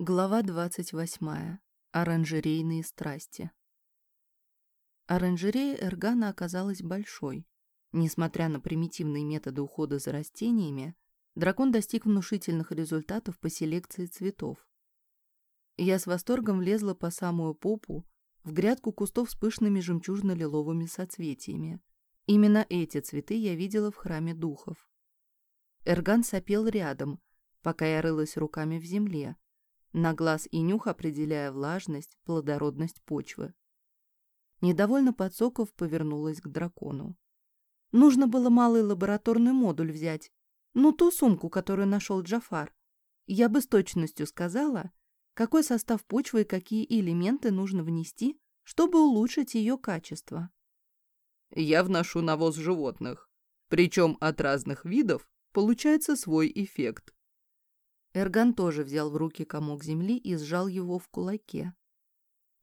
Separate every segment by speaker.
Speaker 1: Глава 28. Оранжерейные страсти. Оранжерея Эргана оказалась большой. Несмотря на примитивные методы ухода за растениями, дракон достиг внушительных результатов по селекции цветов. Я с восторгом влезла по самую попу в грядку кустов с пышными жемчужно-лиловыми соцветиями. Именно эти цветы я видела в храме духов. Эрган сопел рядом, пока я рылась руками в земле, на глаз и нюх определяя влажность, плодородность почвы. Недовольно подсоков повернулась к дракону. Нужно было малый лабораторный модуль взять, ну ту сумку, которую нашел Джафар. Я бы с точностью сказала, какой состав почвы и какие элементы нужно внести, чтобы улучшить ее качество.
Speaker 2: Я вношу навоз животных, причем от разных видов получается свой эффект.
Speaker 1: Эрган тоже взял в руки комок земли и сжал его в кулаке.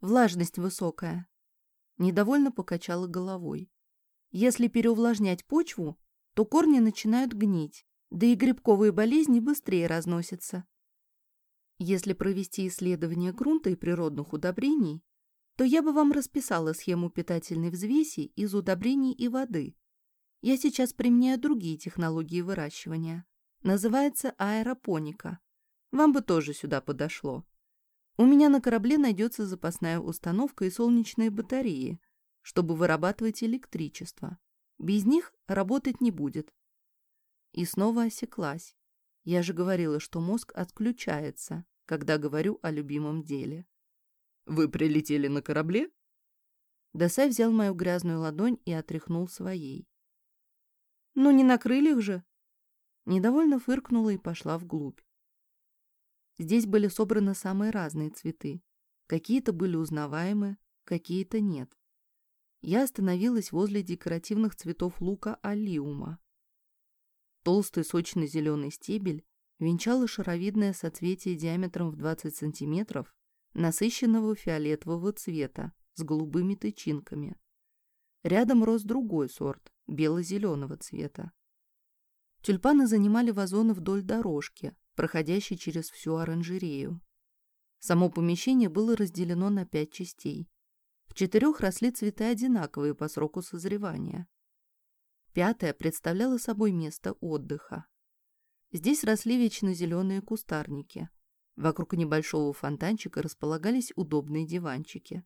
Speaker 1: Влажность высокая. Недовольно покачала головой. Если переувлажнять почву, то корни начинают гнить, да и грибковые болезни быстрее разносятся. Если провести исследование грунта и природных удобрений, то я бы вам расписала схему питательной взвеси из удобрений и воды. Я сейчас применяю другие технологии выращивания. Называется аэропоника. Вам бы тоже сюда подошло. У меня на корабле найдется запасная установка и солнечные батареи, чтобы вырабатывать электричество. Без них работать не будет. И снова осеклась. Я же говорила, что мозг отключается, когда говорю о любимом деле.
Speaker 2: «Вы прилетели на корабле?»
Speaker 1: Досай взял мою грязную ладонь и отряхнул своей. «Ну, не на крыльях же!» Недовольно фыркнула и пошла вглубь. Здесь были собраны самые разные цветы. Какие-то были узнаваемы, какие-то нет. Я остановилась возле декоративных цветов лука алиума. Толстый сочно-зеленый стебель венчало шаровидное соцветие диаметром в 20 сантиметров насыщенного фиолетового цвета с голубыми тычинками. Рядом рос другой сорт, бело-зеленого цвета. Тюльпаны занимали вазоны вдоль дорожки, проходящей через всю оранжерею. Само помещение было разделено на пять частей. В четырех росли цветы одинаковые по сроку созревания. Пятая представляла собой место отдыха. Здесь росли вечно зеленые кустарники. Вокруг небольшого фонтанчика располагались удобные диванчики.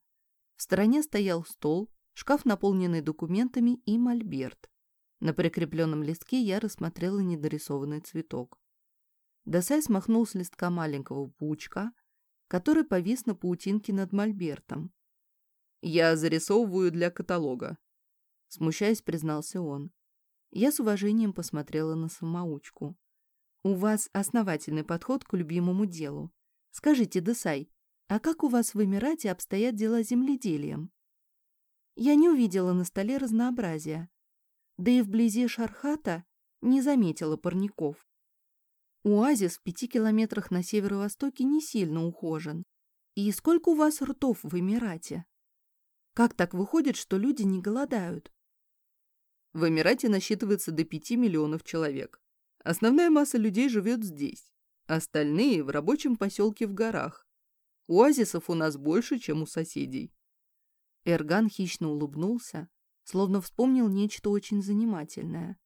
Speaker 1: В стороне стоял стол, шкаф, наполненный документами, и мольберт. На прикрепленном листке я рассмотрела недорисованный цветок. Досай смахнул с листка маленького паучка, который повис на паутинке над мольбертом.
Speaker 2: «Я зарисовываю для каталога», —
Speaker 1: смущаясь, признался он. Я с уважением посмотрела на самоучку. «У вас основательный подход к любимому делу. Скажите, Десай, а как у вас в Эмирате обстоят дела с земледелием?» Я не увидела на столе разнообразия да и вблизи Шархата не заметила парников. Оазис в пяти километрах на северо-востоке не сильно ухожен. И сколько у вас ртов в Эмирате? Как так выходит, что люди не голодают?
Speaker 2: В Эмирате насчитывается до пяти миллионов человек. Основная масса людей живет здесь. Остальные в рабочем поселке в горах. Оазисов у нас больше, чем у соседей.
Speaker 1: Эрган хищно улыбнулся, словно вспомнил нечто очень занимательное.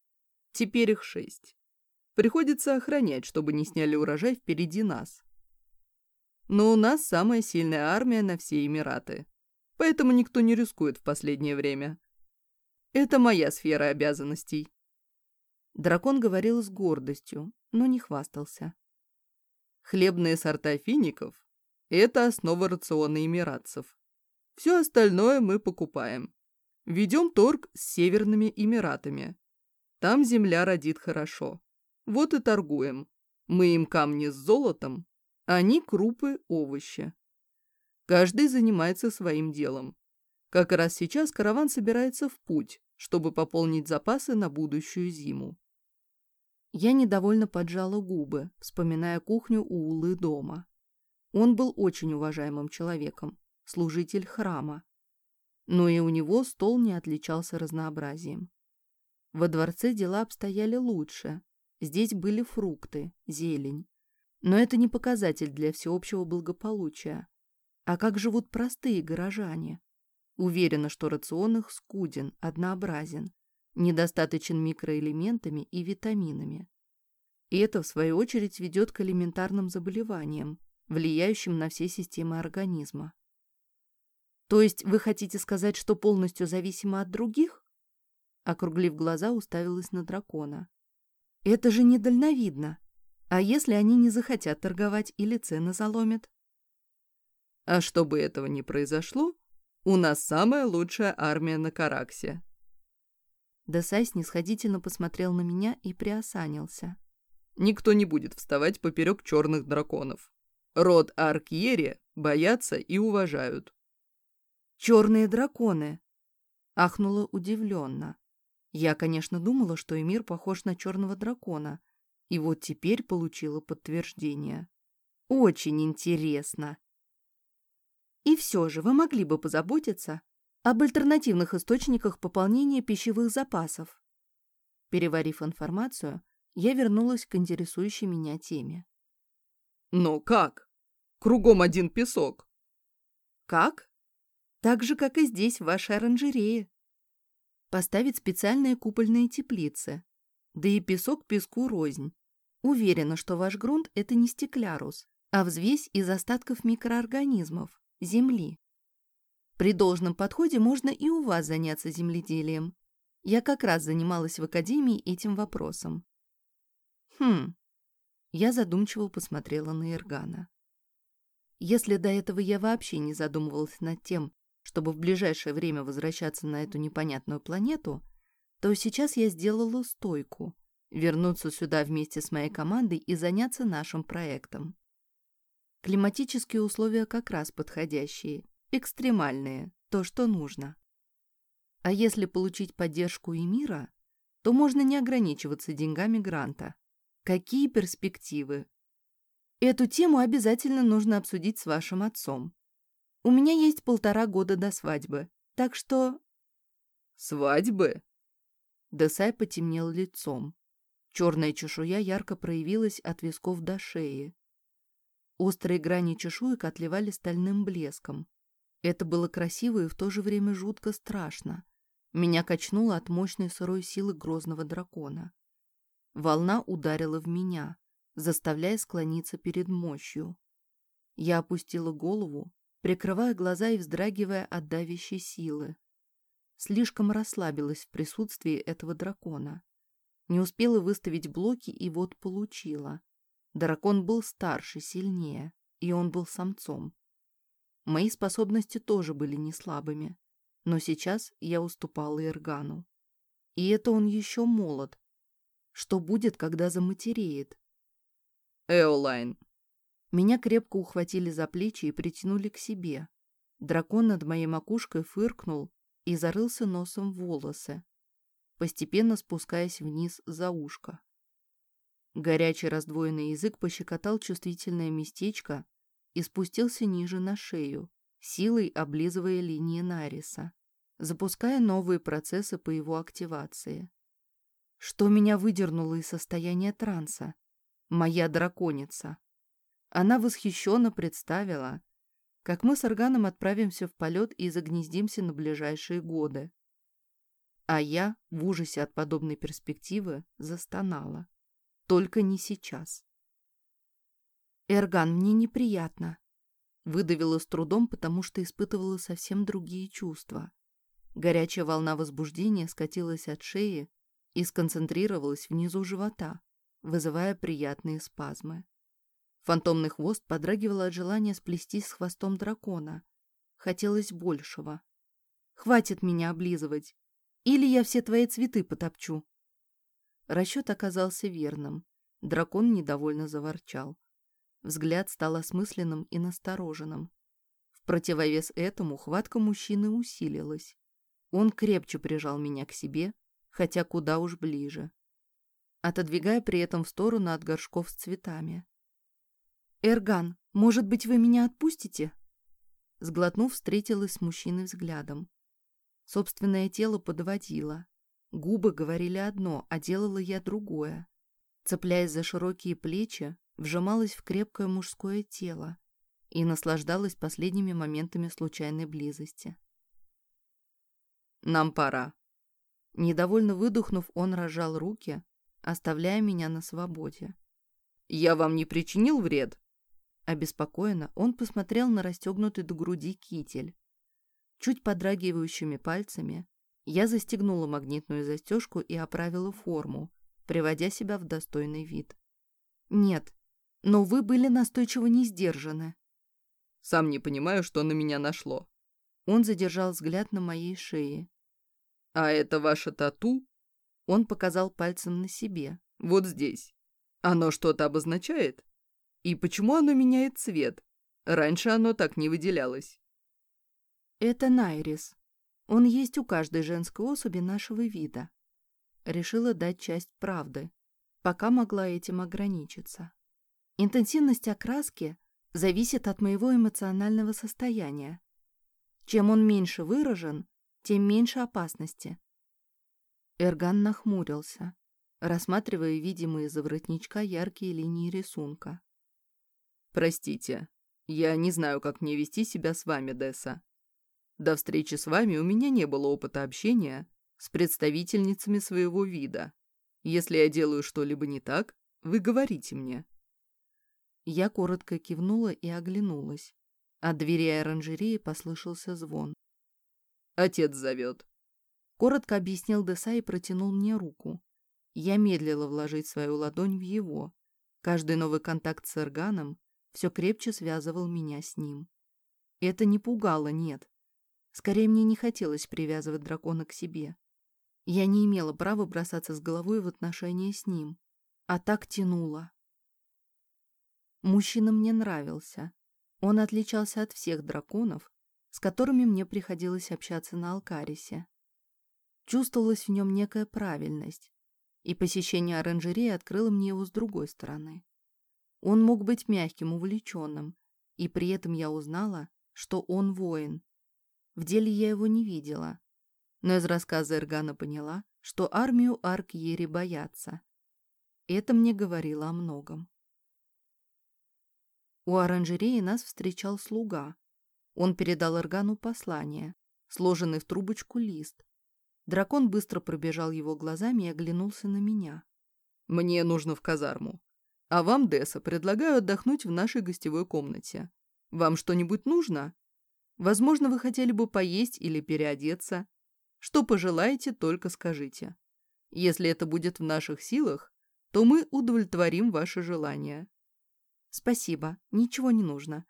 Speaker 2: Теперь их шесть. Приходится охранять, чтобы не сняли урожай впереди нас. Но у нас самая сильная армия на все Эмираты, поэтому никто не рискует в последнее время. Это моя сфера обязанностей.
Speaker 1: Дракон говорил с гордостью, но не хвастался.
Speaker 2: Хлебные сорта фиников – это основа рациона эмиратцев. Все остальное мы покупаем. Ведем торг с Северными Эмиратами. Там земля родит хорошо. Вот и торгуем. Мы им камни с золотом, они крупы, овощи. Каждый занимается своим делом. Как раз сейчас караван собирается в путь, чтобы пополнить запасы на будущую зиму.
Speaker 1: Я недовольно поджала губы, вспоминая кухню у Улы дома. Он был очень уважаемым человеком, служитель храма, но и у него стол не отличался разнообразием. Во дворце дела обстояли лучше. Здесь были фрукты, зелень. Но это не показатель для всеобщего благополучия. А как живут простые горожане? Уверена, что рацион их скуден, однообразен, недостаточен микроэлементами и витаминами. И это, в свою очередь, ведет к элементарным заболеваниям, влияющим на все системы организма. То есть вы хотите сказать, что полностью зависимо от других? Округлив глаза, уставилась на дракона. Это же недальновидно. А если они не захотят торговать или цены заломят?
Speaker 2: А чтобы этого не произошло, у нас самая лучшая армия на Караксе.
Speaker 1: Десай снисходительно посмотрел на меня и приосанился.
Speaker 2: Никто не будет вставать поперек черных драконов. Род Аркьери боятся и уважают.
Speaker 1: «Черные драконы!» — ахнула удивленно. Я, конечно, думала, что Эмир похож на черного дракона, и вот теперь получила подтверждение. Очень интересно. И все же вы могли бы позаботиться об альтернативных источниках пополнения пищевых запасов. Переварив информацию, я вернулась к интересующей меня теме.
Speaker 2: «Но как? Кругом один песок».
Speaker 1: «Как?» «Так же, как и здесь, в вашей оранжерее», поставить специальные купольные теплицы. Да и песок песку рознь. Уверена, что ваш грунт – это не стеклярус, а взвесь из остатков микроорганизмов, земли. При должном подходе можно и у вас заняться земледелием. Я как раз занималась в академии этим вопросом. Хм. Я задумчиво посмотрела на Иргана. Если до этого я вообще не задумывалась над тем, чтобы в ближайшее время возвращаться на эту непонятную планету, то сейчас я сделала стойку, вернуться сюда вместе с моей командой и заняться нашим проектом. Климатические условия как раз подходящие, экстремальные, то, что нужно. А если получить поддержку и мира, то можно не ограничиваться деньгами гранта. Какие перспективы? Эту тему обязательно нужно обсудить с вашим отцом. У меня есть полтора года до свадьбы, так что...»
Speaker 2: «Свадьбы?»
Speaker 1: Десай потемнел лицом. Черная чешуя ярко проявилась от висков до шеи. Острые грани чешуек отливали стальным блеском. Это было красиво и в то же время жутко страшно. Меня качнуло от мощной сырой силы грозного дракона. Волна ударила в меня, заставляя склониться перед мощью. Я опустила голову, прикрывая глаза и вздрагивая от давящей силы. Слишком расслабилась в присутствии этого дракона. Не успела выставить блоки и вот получила. Дракон был старше, сильнее, и он был самцом. Мои способности тоже были не слабыми, но сейчас я уступала Иргану. И это он еще молод. Что будет, когда заматереет?
Speaker 2: Эолайн,
Speaker 1: меня крепко ухватили за плечи и притянули к себе. Дракон над моей макушкой фыркнул и зарылся носом в волосы, постепенно спускаясь вниз за ушко. Горячий раздвоенный язык пощекотал чувствительное местечко и спустился ниже на шею, силой облизывая линии Нариса, запуская новые процессы по его активации. Что меня выдернуло из состояния транса? Моя драконица. Она восхищенно представила, как мы с Органом отправимся в полет и загнездимся на ближайшие годы. А я, в ужасе от подобной перспективы, застонала. Только не сейчас. «Эрган, мне неприятно», — выдавила с трудом, потому что испытывала совсем другие чувства. Горячая волна возбуждения скатилась от шеи и сконцентрировалась внизу живота, вызывая приятные спазмы. Фантомный хвост подрагивал от желания сплестись с хвостом дракона. Хотелось большего. «Хватит меня облизывать! Или я все твои цветы потопчу!» Расчет оказался верным. Дракон недовольно заворчал. Взгляд стал осмысленным и настороженным. В противовес этому хватка мужчины усилилась. Он крепче прижал меня к себе, хотя куда уж ближе, отодвигая при этом в сторону от горшков с цветами. «Эрган, может быть, вы меня отпустите?» Сглотнув, встретилась с мужчиной взглядом. Собственное тело подводило. Губы говорили одно, а делала я другое. Цепляясь за широкие плечи, вжималась в крепкое мужское тело и наслаждалась последними моментами случайной близости.
Speaker 2: «Нам пора».
Speaker 1: Недовольно выдохнув, он разжал руки, оставляя меня на свободе.
Speaker 2: «Я вам не причинил вред?»
Speaker 1: Обеспокоенно он посмотрел на расстегнутый до груди китель. Чуть подрагивающими пальцами я застегнула магнитную застежку и оправила форму, приводя себя в достойный вид. «Нет, но вы были настойчиво не сдержаны».
Speaker 2: «Сам не понимаю, что на меня нашло».
Speaker 1: Он задержал взгляд на моей шее.
Speaker 2: «А это ваше тату?»
Speaker 1: Он показал пальцем на себе.
Speaker 2: «Вот здесь. Оно что-то обозначает? И почему оно меняет цвет? Раньше оно так не выделялось».
Speaker 1: «Это Найрис. Он есть у каждой женской особи нашего вида». Решила дать часть правды, пока могла этим ограничиться. Интенсивность окраски зависит от моего эмоционального состояния. Чем он меньше выражен, тем меньше опасности. Эрган нахмурился, рассматривая видимые за воротничка яркие линии рисунка.
Speaker 2: «Простите, я не знаю, как мне вести себя с вами, Десса. До встречи с вами у меня не было опыта общения с представительницами своего вида. Если я делаю что-либо не так, вы говорите мне».
Speaker 1: Я коротко кивнула и оглянулась. От двери оранжереи послышался звон.
Speaker 2: «Отец зовет».
Speaker 1: Коротко объяснил Деса и протянул мне руку. Я медлила вложить свою ладонь в его. Каждый новый контакт с Эрганом все крепче связывал меня с ним. Это не пугало, нет. Скорее, мне не хотелось привязывать дракона к себе. Я не имела права бросаться с головой в отношения с ним, а так тянуло. Мужчина мне нравился. Он отличался от всех драконов, с которыми мне приходилось общаться на Алкарисе. Чувствовалась в нем некая правильность, и посещение оранжереи открыло мне его с другой стороны. Он мог быть мягким, увлеченным, и при этом я узнала, что он воин. В деле я его не видела, но из рассказа Эргана поняла, что армию Аркьери боятся. Это мне говорило о многом. У оранжереи нас встречал слуга. Он передал Эргану послание, сложенный в трубочку лист. Дракон быстро пробежал его глазами и оглянулся на меня.
Speaker 2: «Мне нужно в казарму. А вам, Десса, предлагаю отдохнуть в нашей гостевой комнате. Вам что-нибудь нужно? Возможно, вы хотели бы поесть или переодеться. Что пожелаете, только скажите. Если это будет в наших силах, то мы удовлетворим ваше желание.
Speaker 1: «Спасибо, ничего не нужно.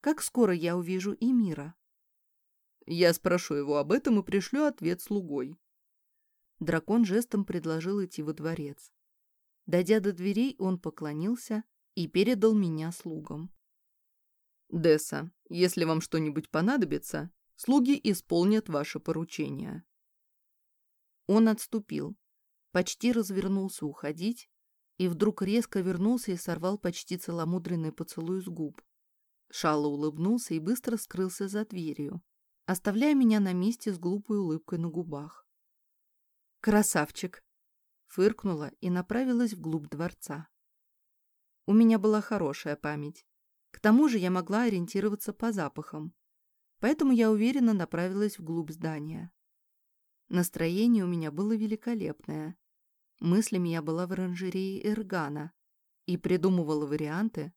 Speaker 1: Как скоро я увижу Эмира?»
Speaker 2: «Я спрошу его об этом и пришлю ответ слугой».
Speaker 1: Дракон жестом предложил идти во дворец. Дойдя до дверей, он поклонился и передал меня слугам.
Speaker 2: «Десса, если вам что-нибудь понадобится, слуги исполнят ваше поручение».
Speaker 1: Он отступил, почти развернулся уходить, и вдруг резко вернулся и сорвал почти целомудренный поцелуй с губ. Шало улыбнулся и быстро скрылся за дверью, оставляя меня на месте с глупой улыбкой на губах. «Красавчик!» — фыркнула и направилась вглубь дворца. У меня была хорошая память. К тому же я могла ориентироваться по запахам, поэтому я уверенно направилась вглубь здания. Настроение у меня было великолепное. Мыслями я была в оранжерее Эргана и придумывала варианты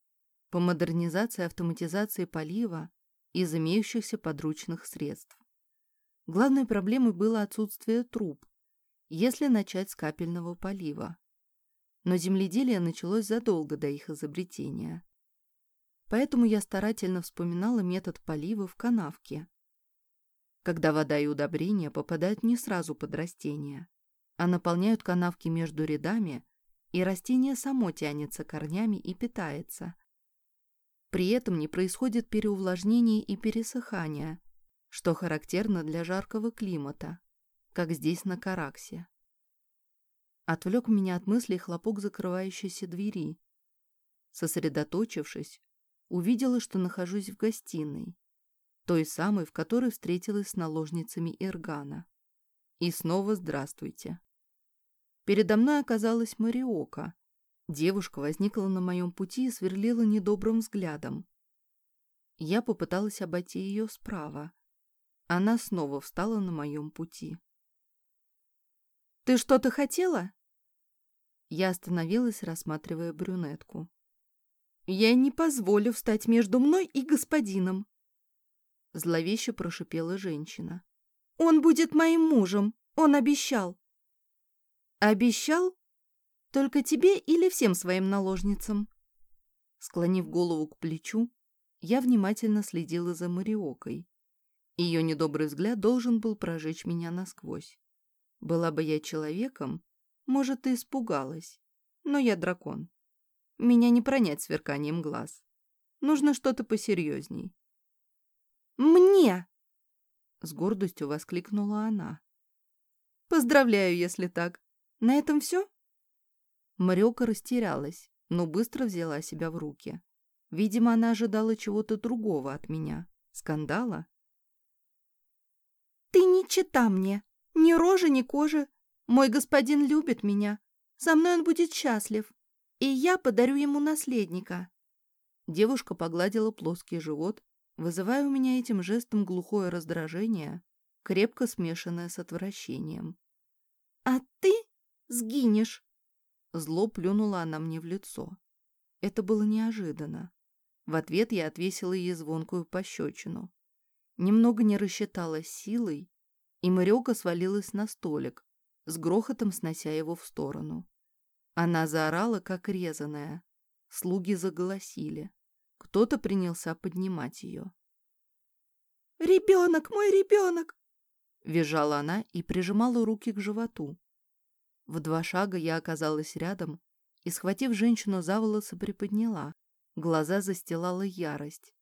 Speaker 1: по модернизации автоматизации полива из имеющихся подручных средств. Главной проблемой было отсутствие труб, если начать с капельного полива. Но земледелие началось задолго до их изобретения. Поэтому я старательно вспоминала метод полива в канавке, когда вода и удобрения попадают не сразу под растения, а наполняют канавки между рядами, и растение само тянется корнями и питается. При этом не происходит переувлажнения и пересыхания, что характерно для жаркого климата, как здесь на Караксе. Отвлек меня от мыслей хлопок закрывающейся двери. Сосредоточившись, увидела, что нахожусь в гостиной, той самой, в которой встретилась с наложницами Эргана. И снова здравствуйте. Передо мной оказалась Мариока, Девушка возникла на моем пути и сверлила недобрым взглядом. Я попыталась обойти ее справа. Она снова встала на моем пути. «Ты что-то хотела?» Я остановилась, рассматривая брюнетку. «Я не позволю встать между мной и господином!» Зловеще прошипела женщина. «Он будет моим мужем! Он обещал!» «Обещал? Только тебе или всем своим наложницам?» Склонив голову к плечу, я внимательно следила за Мариокой. Ее недобрый взгляд должен был прожечь меня насквозь. Была бы я человеком, может, и испугалась. Но я дракон. Меня не пронять сверканием глаз. Нужно что-то посерьезней. «Мне!» — с гордостью воскликнула она. «Поздравляю, если так. На этом все?» Марёка растерялась, но быстро взяла себя в руки. Видимо, она ожидала чего-то другого от меня. Скандала? «Ты не чита мне. Ни рожи, ни кожи. Мой господин любит меня. Со мной он будет счастлив. И я подарю ему наследника». Девушка погладила плоский живот, вызывая у меня этим жестом глухое раздражение, крепко смешанное с отвращением. «А ты сгинешь!» Зло плюнула она мне в лицо. Это было неожиданно. В ответ я отвесила ей звонкую пощечину. Немного не рассчитала силой, и Марёка свалилась на столик, с грохотом снося его в сторону. Она заорала, как резаная. Слуги заголосили. Кто-то принялся поднимать ее. «Ребенок, мой ребенок!» Визжала она и прижимала руки к животу. В два шага я оказалась рядом и, схватив женщину за волосы, приподняла. Глаза застилала ярость.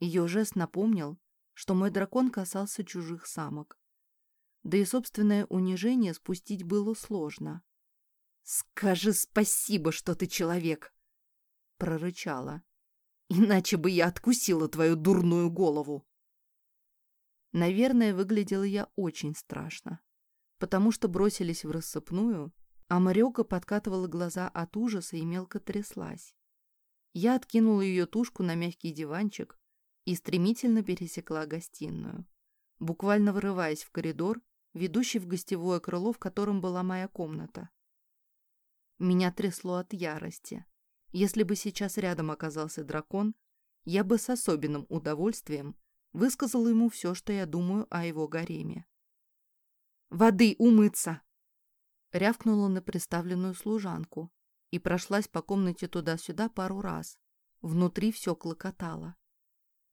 Speaker 1: Ее жест напомнил, что мой дракон касался чужих самок. Да и собственное унижение спустить было сложно. «Скажи спасибо, что ты человек!» — прорычала. «Иначе бы я откусила твою дурную голову!» Наверное, выглядела я очень страшно, потому что бросились в рассыпную, а Марёка подкатывала глаза от ужаса и мелко тряслась. Я откинула ее тушку на мягкий диванчик и стремительно пересекла гостиную, буквально вырываясь в коридор, ведущий в гостевое крыло, в котором была моя комната. Меня трясло от ярости. Если бы сейчас рядом оказался дракон, я бы с особенным удовольствием высказала ему все, что я думаю о его гареме. «Воды умыться!» Рявкнула на представленную служанку, и прошлась по комнате туда-сюда пару раз. Внутри все клокотало.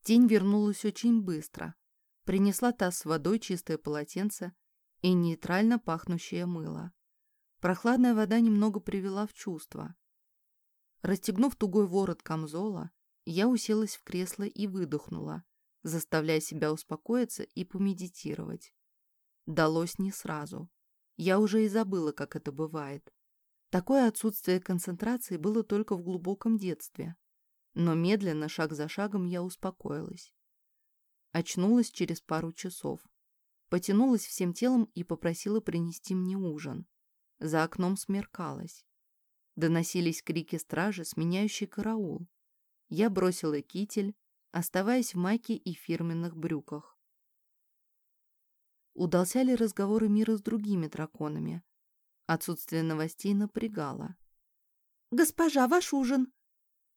Speaker 1: Тень вернулась очень быстро. Принесла таз с водой, чистое полотенце и нейтрально пахнущее мыло. Прохладная вода немного привела в чувство. Расстегнув тугой ворот камзола, я уселась в кресло и выдохнула, заставляя себя успокоиться и помедитировать. Далось не сразу. Я уже и забыла, как это бывает. Такое отсутствие концентрации было только в глубоком детстве. Но медленно, шаг за шагом, я успокоилась. Очнулась через пару часов. Потянулась всем телом и попросила принести мне ужин. За окном смеркалось. Доносились крики стражи, сменяющие караул. Я бросила китель, оставаясь в майке и фирменных брюках. Удался ли разговоры мира с другими драконами? Отсутствие новостей напрягало. «Госпожа, ваш ужин!»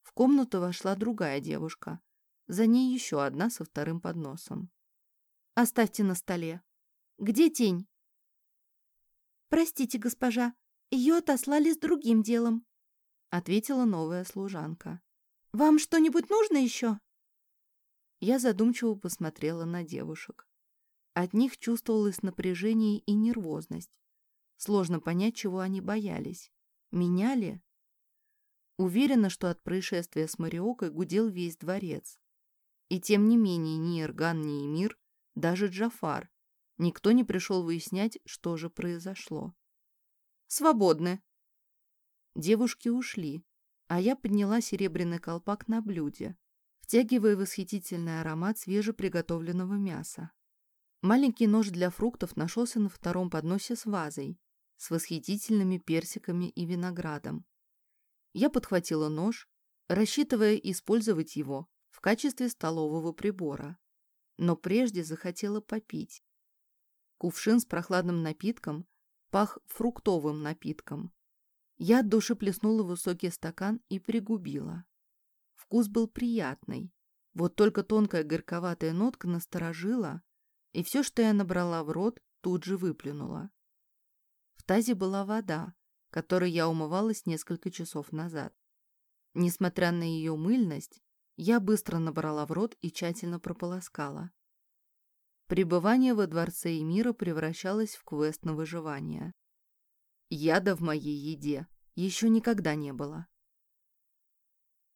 Speaker 1: В комнату вошла другая девушка. За ней еще одна со вторым подносом. «Оставьте на столе. Где тень?» «Простите, госпожа, ее отослали с другим делом», — ответила новая служанка. «Вам что-нибудь нужно еще?» Я задумчиво посмотрела на девушек. От них чувствовалось напряжение и нервозность. Сложно понять, чего они боялись. Меня ли? Уверена, что от происшествия с Мариокой гудел весь дворец. И тем не менее ни Ирган, ни Эмир, даже Джафар, никто не пришел выяснять, что же произошло. «Свободны!» Девушки ушли, а я подняла серебряный колпак на блюде, втягивая восхитительный аромат свежеприготовленного мяса. Маленький нож для фруктов нашелся на втором подносе с вазой, с восхитительными персиками и виноградом. Я подхватила нож, рассчитывая использовать его в качестве столового прибора, но прежде захотела попить. Кувшин с прохладным напитком пах фруктовым напитком. Я от души плеснула в высокий стакан и пригубила. Вкус был приятный, вот только тонкая горьковатая нотка насторожила, и все, что я набрала в рот, тут же выплюнула. В тазе была вода, которой я умывалась несколько часов назад. Несмотря на ее мыльность, я быстро набрала в рот и тщательно прополоскала. Пребывание во дворце Эмира превращалось в квест на выживание. Яда в моей еде еще никогда не было.